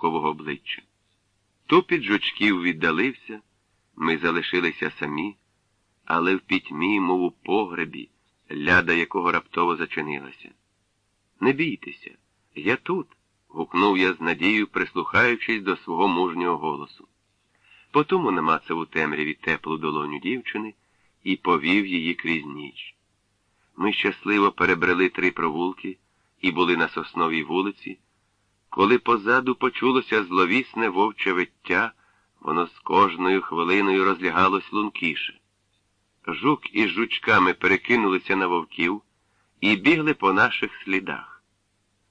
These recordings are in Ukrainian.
вовкового обличчя. Тупіт жучків віддалився, ми залишилися самі, але в пітьмі, мов у погребі, ляда якого раптово зачинилася. Не бійтеся, я тут. гукнув я з надією, прислухаючись до свого мужнього голосу. Потому намацав у темряві теплу долоню дівчини і повів її крізь ніч. Ми щасливо перебрели три провулки і були на сосновій вулиці, коли позаду почулося зловісне вовче виття, воно з кожною хвилиною розлягалось лункіше. Жук із жучками перекинулися на вовків і бігли по наших слідах.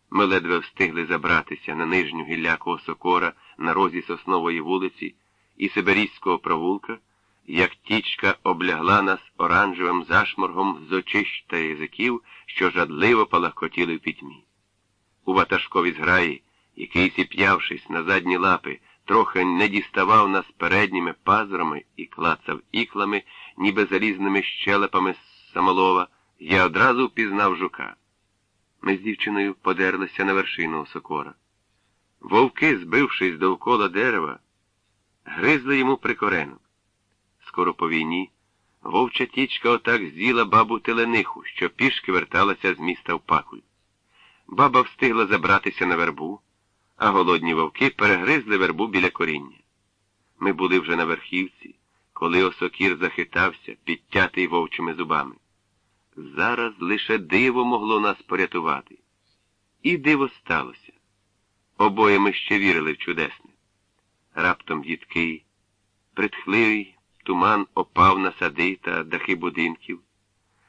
Ми ледве встигли забратися на нижню гілляку осокора на розі соснової вулиці і Сибирійського провулка, як тічка облягла нас оранжевим зашморгом з очищ та язиків, що жадливо палахкотіли в пітьмі. У ватажкові зграї, який, сіп'явшись на задні лапи, трохи не діставав нас передніми пазурами і клацав іклами, ніби залізними щелепами з самолова, я одразу впізнав жука. Ми з дівчиною подерлися на вершину осокора. Вовки, збившись довкола дерева, гризли йому прикоренок. Скоро по війні вовча тічка отак з'їла бабу телениху, що пішки верталася з міста в пакуль. Баба встигла забратися на вербу, а голодні вовки перегризли вербу біля коріння. Ми були вже на верхівці, коли осокір захитався, підтятий вовчими зубами. Зараз лише диво могло нас порятувати. І диво сталося. Обоє ми ще вірили в чудесне. Раптом їдкий, притхливий туман опав на сади та дахи будинків.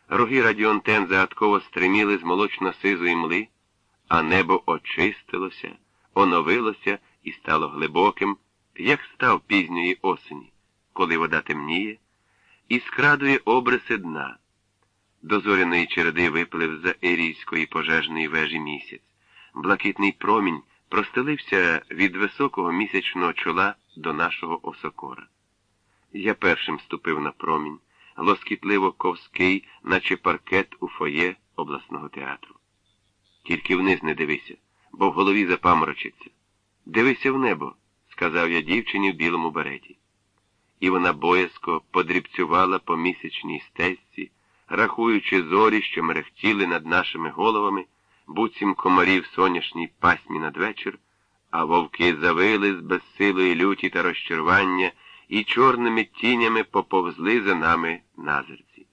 Роги радіонтен загадково стриміли з молочно-сизої мли, а небо очистилося, оновилося і стало глибоким, як став пізньої осені, коли вода темніє, і скрадує обриси дна. До зоряної череди виплив за ерійської пожежної вежі місяць. Блакитний промінь простелився від високого місячного чола до нашого осокора. Я першим ступив на промінь, лоскітливо ковський, наче паркет у фоє обласного театру. Тільки вниз не дивися, бо в голові запаморочиться. Дивися в небо, сказав я дівчині в білому береті. І вона боязко подрібцювала по місячній стежці, рахуючи зорі, що мерехтіли над нашими головами, буцім комарів соняшній пасмі надвечір, а вовки завили з безсилої люті та розчарування і чорними тінями поповзли за нами назирці.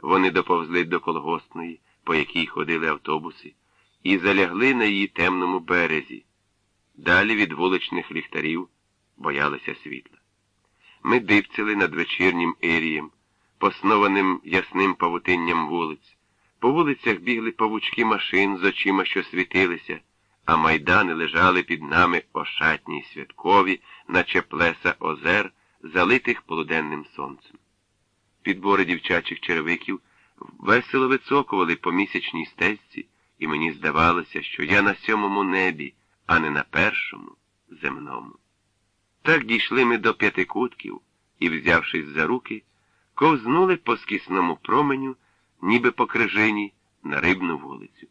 Вони доповзли до колгоспної, по якій ходили автобуси, і залягли на її темному березі. Далі від вуличних ліхтарів боялися світла. Ми дивцяли над вечірнім ірієм, поснованим ясним павутинням вулиць. По вулицях бігли павучки машин з очима, що світилися, а майдани лежали під нами ошатні й святкові, наче плеса озер, залитих полуденним сонцем. Підбори дівчачих черевиків весело вицокували по місячній стежці, і мені здавалося, що я на сьомому небі, а не на першому земному. Так дійшли ми до п'ятикутків і, взявшись за руки, ковзнули по скісному променю, ніби по крижині, на рибну вулицю.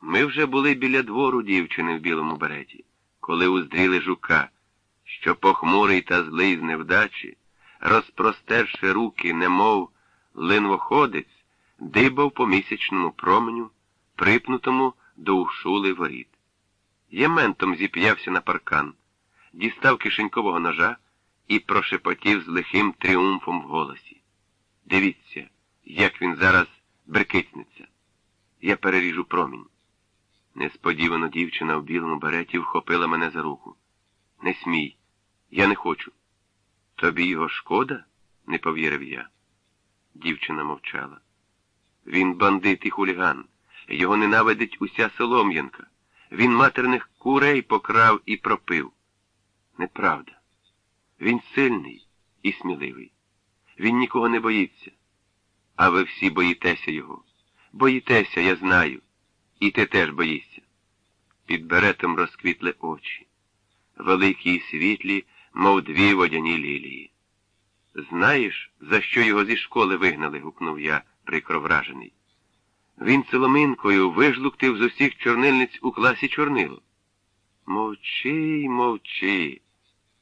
Ми вже були біля двору дівчини в білому береті, коли уздріли жука, що похмурий та злий з невдачі, розпростерши руки, немов линвоходець, дибав по місячному променю, припнутому до ушули воріт. Єментом зіп'явся на паркан, дістав кишенькового ножа і прошепотів з лихим тріумфом в голосі. Дивіться, як він зараз брикицнеться. Я переріжу промінь. Несподівано дівчина в білому береті вхопила мене за руку. Не смій, я не хочу. Тобі його шкода? не повірив я. Дівчина мовчала. Він бандит і хуліган. Його ненавидить уся Солом'янка. Він матерних курей покрав і пропив. Неправда. Він сильний і сміливий. Він нікого не боїться. А ви всі боїтеся його. Боїтеся, я знаю. І ти теж боїшся. Під беретом розквітли очі, великі і світлі, мов дві водяні лілії. Знаєш, за що його зі школи вигнали? гукнув я, прикро вражений. Він соломинкою вижлуктив з усіх чорнильниць у класі чорнило. Мовчи мовчи.